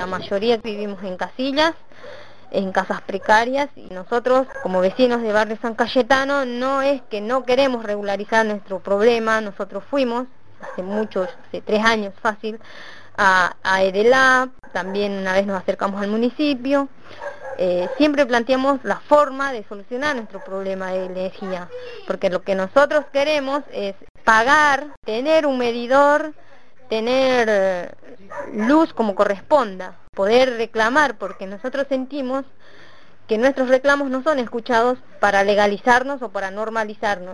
la mayoría vivimos en casillas, en casas precarias y nosotros como vecinos de barrio San Cayetano no es que no queremos regularizar nuestro problema, nosotros fuimos hace muchos, hace tres años fácil, a, a EDELA, también una vez nos acercamos al municipio, eh, siempre planteamos la forma de solucionar nuestro problema de energía, porque lo que nosotros queremos es pagar, tener un medidor, tener luz como corresponda, poder reclamar, porque nosotros sentimos que nuestros reclamos no son escuchados para legalizarnos o para normalizarnos.